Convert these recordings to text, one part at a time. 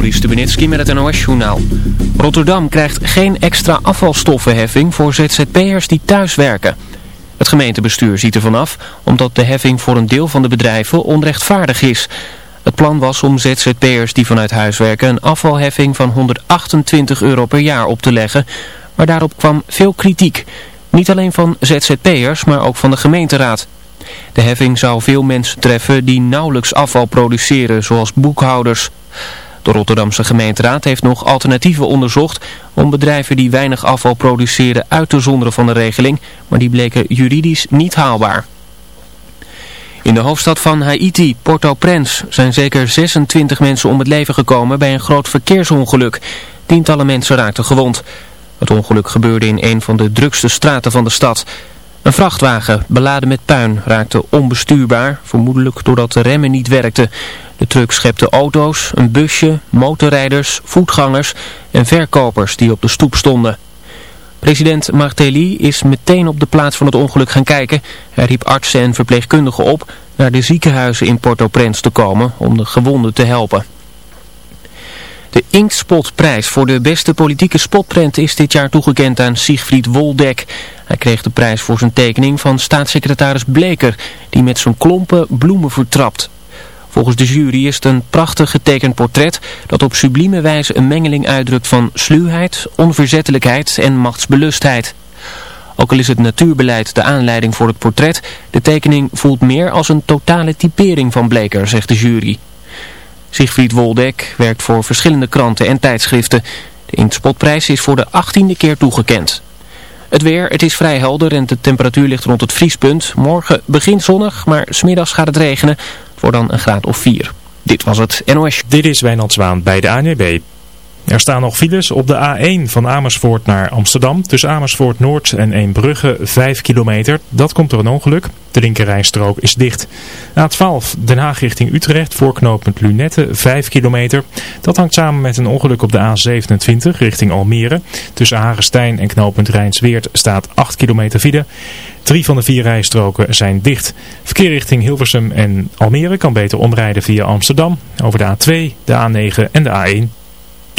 Joris Stubenitski met het NOS-journaal. Rotterdam krijgt geen extra afvalstoffenheffing voor ZZP'ers die thuiswerken. Het gemeentebestuur ziet er vanaf omdat de heffing voor een deel van de bedrijven onrechtvaardig is. Het plan was om ZZP'ers die vanuit huis werken een afvalheffing van 128 euro per jaar op te leggen. Maar daarop kwam veel kritiek. Niet alleen van ZZP'ers, maar ook van de gemeenteraad. De heffing zou veel mensen treffen die nauwelijks afval produceren, zoals boekhouders. De Rotterdamse gemeenteraad heeft nog alternatieven onderzocht om bedrijven die weinig afval produceren uit te zonderen van de regeling, maar die bleken juridisch niet haalbaar. In de hoofdstad van Haiti, Port-au-Prince, zijn zeker 26 mensen om het leven gekomen bij een groot verkeersongeluk. Tientallen mensen raakten gewond. Het ongeluk gebeurde in een van de drukste straten van de stad. Een vrachtwagen, beladen met puin, raakte onbestuurbaar, vermoedelijk doordat de remmen niet werkten. De truck schepte auto's, een busje, motorrijders, voetgangers en verkopers die op de stoep stonden. President Martelly is meteen op de plaats van het ongeluk gaan kijken. Hij riep artsen en verpleegkundigen op naar de ziekenhuizen in Port-au-Prince te komen om de gewonden te helpen. De Inkspotprijs voor de beste politieke spotprent is dit jaar toegekend aan Siegfried Woldek. Hij kreeg de prijs voor zijn tekening van staatssecretaris Bleker, die met zijn klompen bloemen vertrapt. Volgens de jury is het een prachtig getekend portret dat op sublieme wijze een mengeling uitdrukt van sluwheid, onverzettelijkheid en machtsbelustheid. Ook al is het natuurbeleid de aanleiding voor het portret, de tekening voelt meer als een totale typering van Bleker, zegt de jury. Siegfried Woldek werkt voor verschillende kranten en tijdschriften. De Inkspotprijs is voor de achttiende keer toegekend. Het weer, het is vrij helder en de temperatuur ligt rond het vriespunt. Morgen begint zonnig, maar smiddags gaat het regenen voor dan een graad of 4. Dit was het NOS. Dit is Wijnand Zwaan bij de ANWB. Er staan nog files op de A1 van Amersfoort naar Amsterdam. Tussen Amersfoort Noord en Eembrugge 5 kilometer. Dat komt door een ongeluk. De linkerrijstrook is dicht. A12 Den Haag richting Utrecht voor knooppunt Lunette 5 kilometer. Dat hangt samen met een ongeluk op de A27 richting Almere. Tussen Hagestein en knooppunt Rijnsweert staat 8 kilometer file. Drie van de vier rijstroken zijn dicht. Verkeer richting Hilversum en Almere kan beter omrijden via Amsterdam. Over de A2, de A9 en de A1.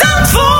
Zandvoort.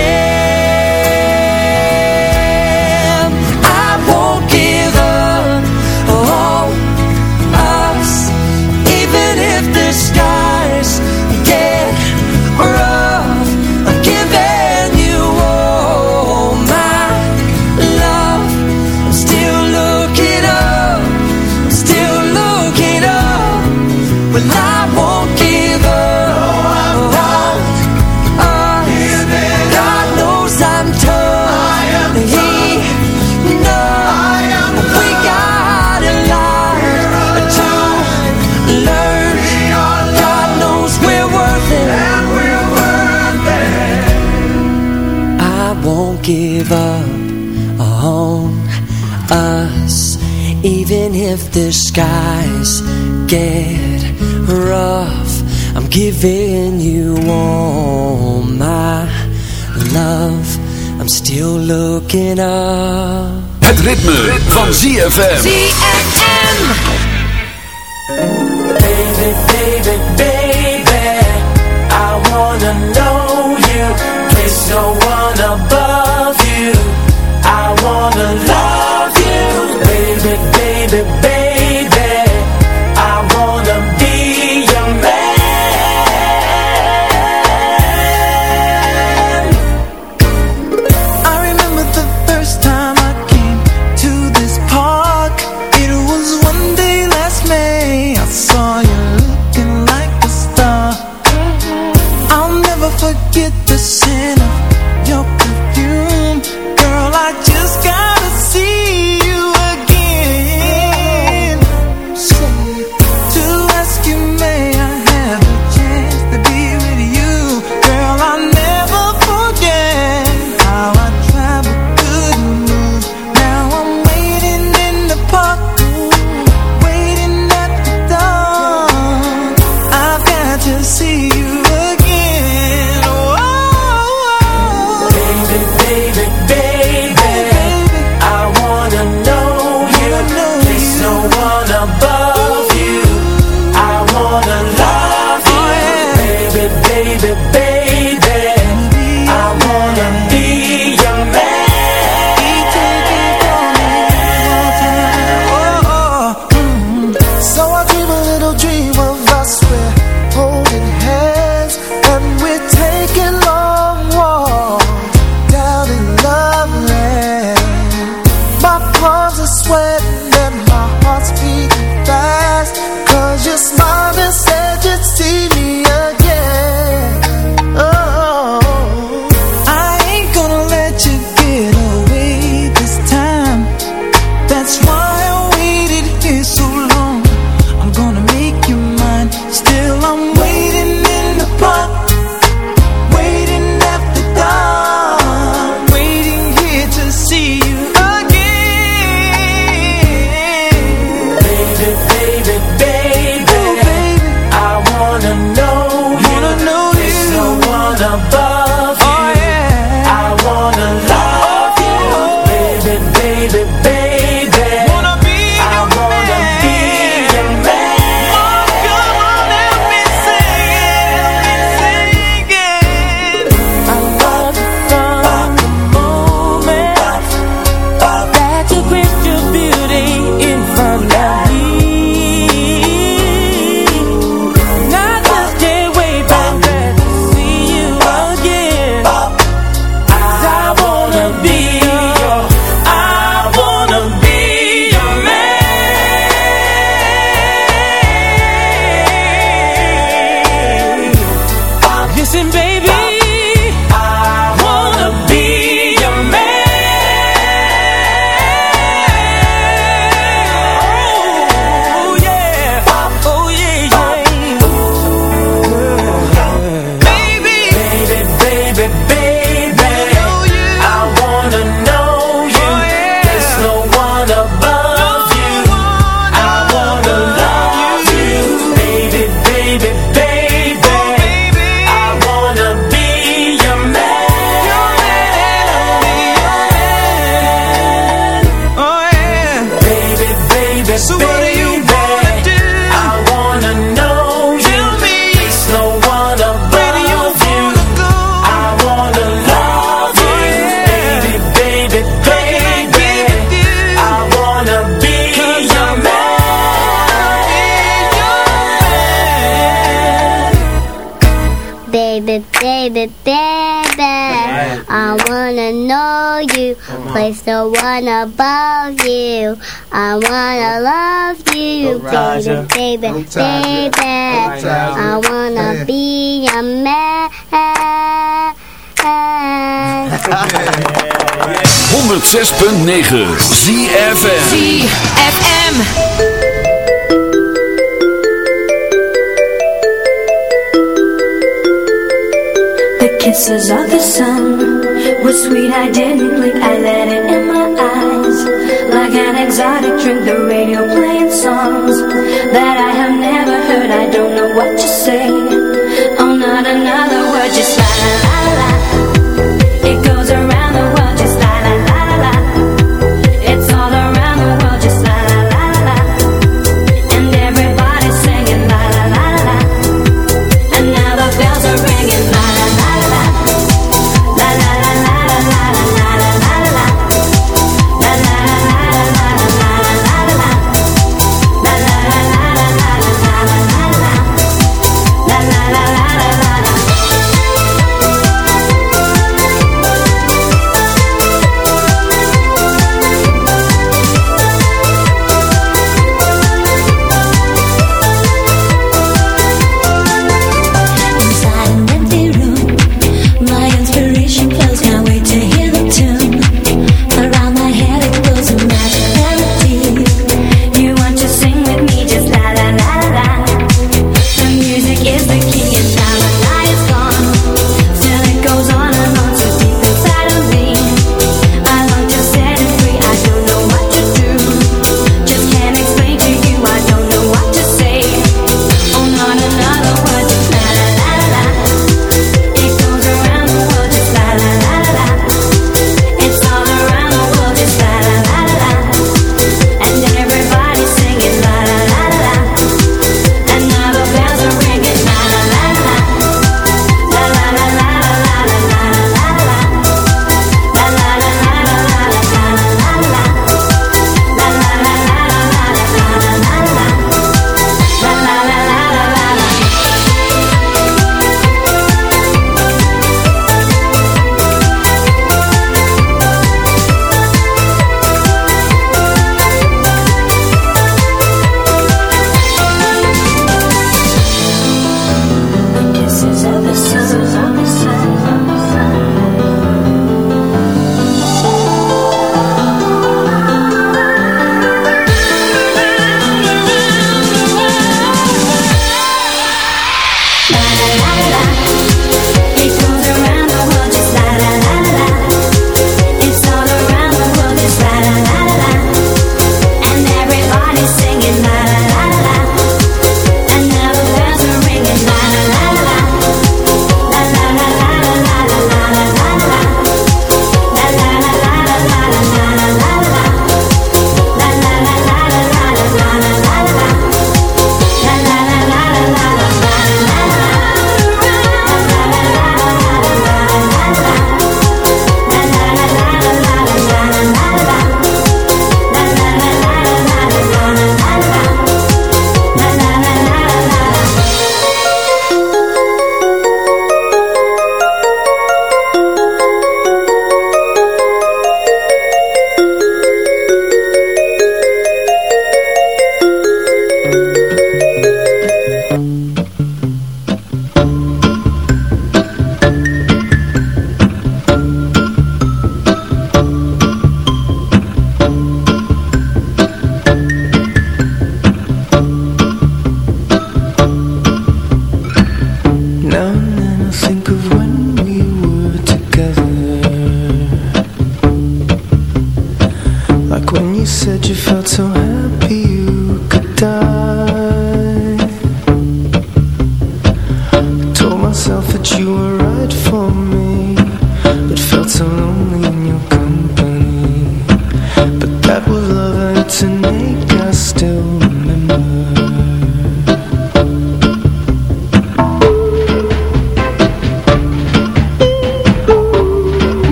Giving you all my love. I'm still looking up. Het ritme, van ZFM. Baby, baby, baby, I wanna know you. There's no one above you. I wanna love wanna know you. Place the one above you. I wanna love you, baby, baby, baby. I wanna be your man. 106.9 ZFM ZFM kisses of the sun Was sweet I didn't blink. I let it in my eyes. Like an exotic drink, the radio playing songs that I have never heard. I don't know what to say.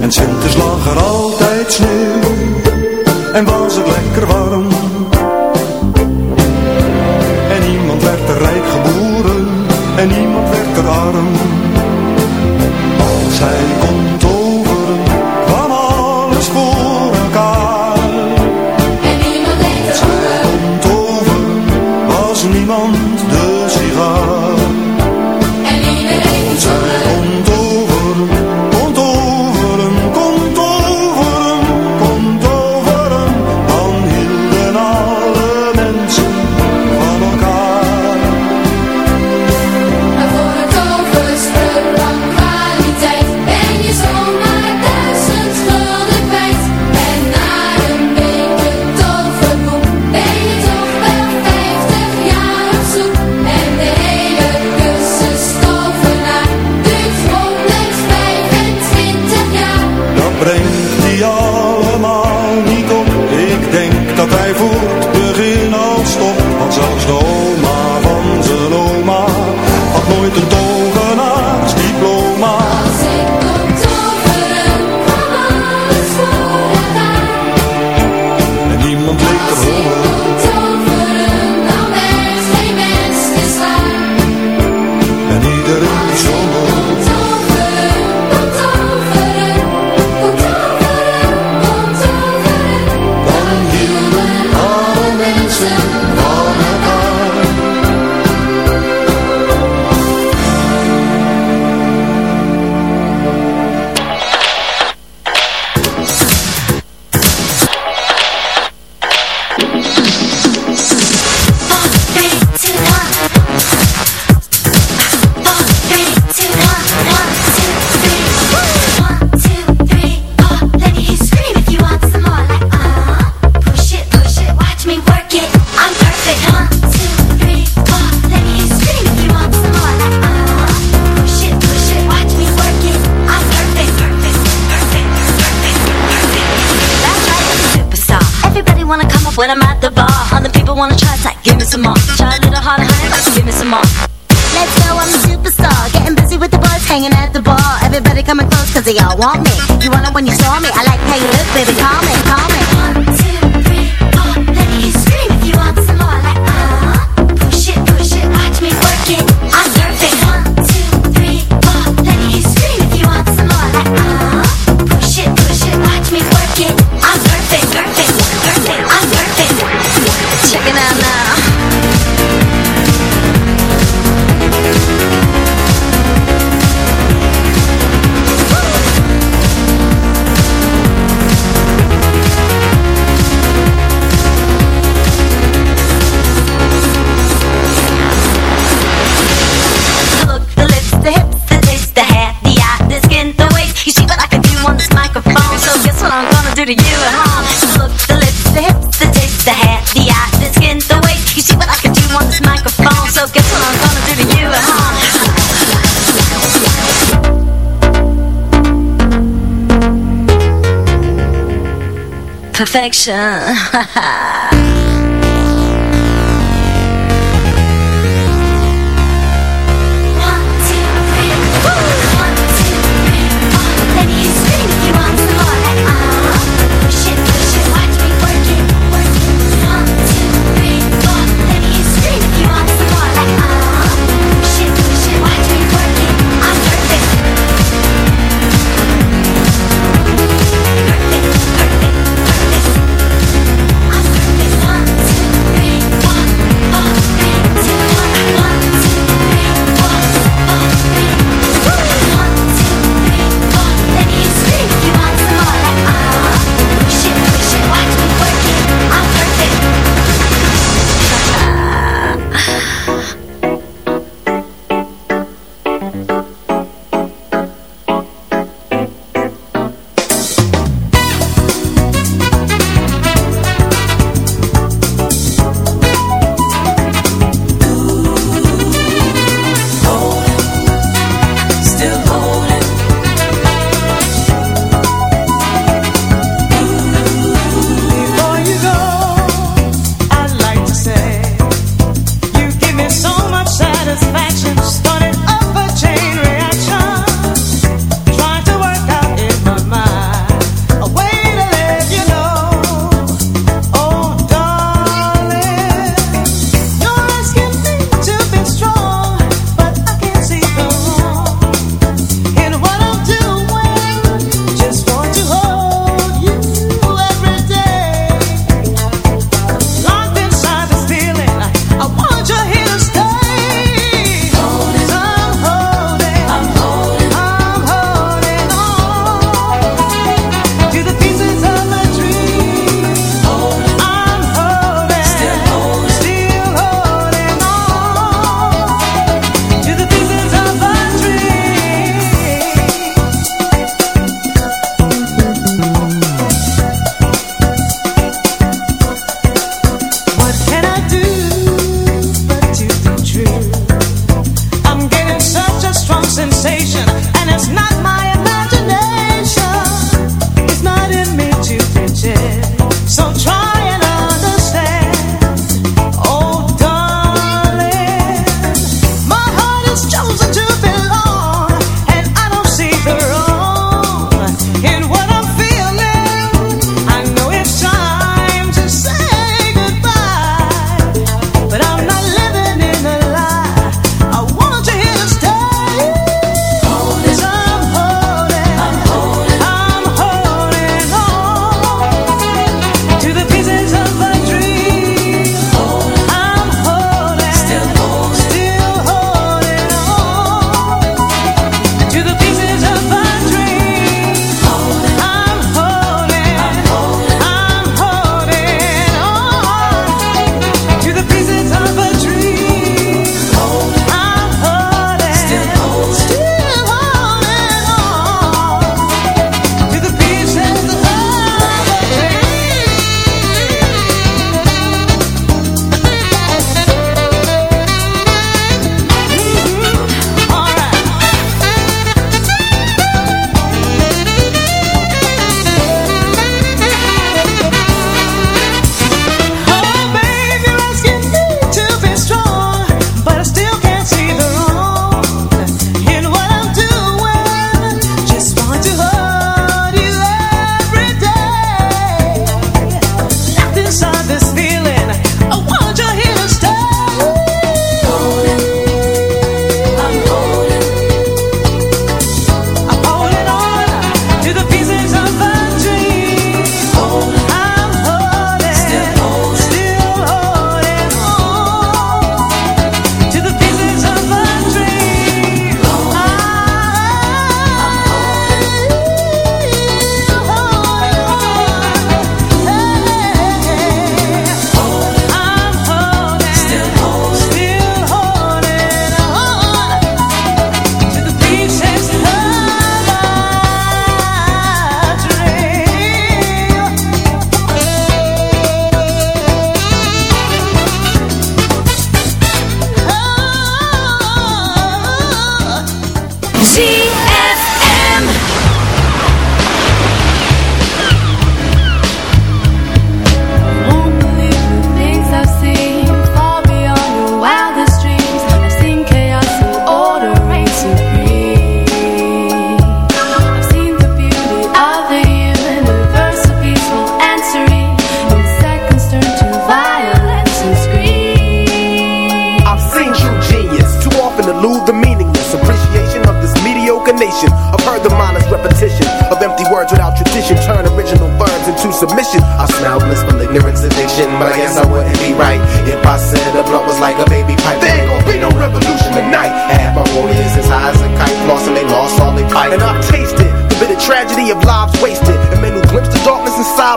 En Sinterklaas lag er altijd sneeuw. En was het want me. perfection.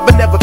but never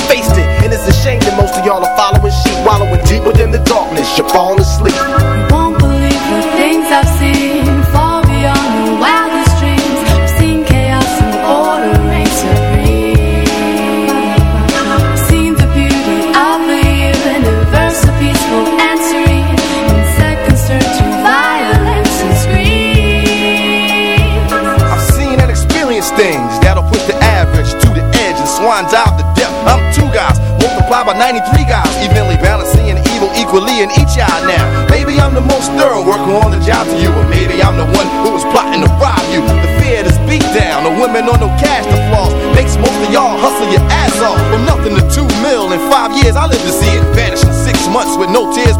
no tears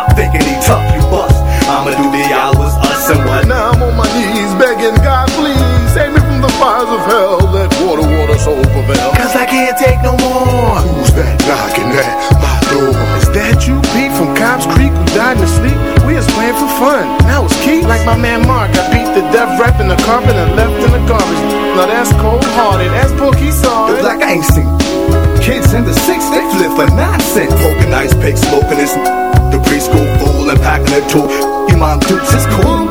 carpet and left in the garbage. Now that's cold hearted, as Porky saw it. like I ain't seen. Kids in the six, they flip for nonsense. Poking ice picks, smoking this. The preschool fool and packing a tool. Your mom dudes it's cool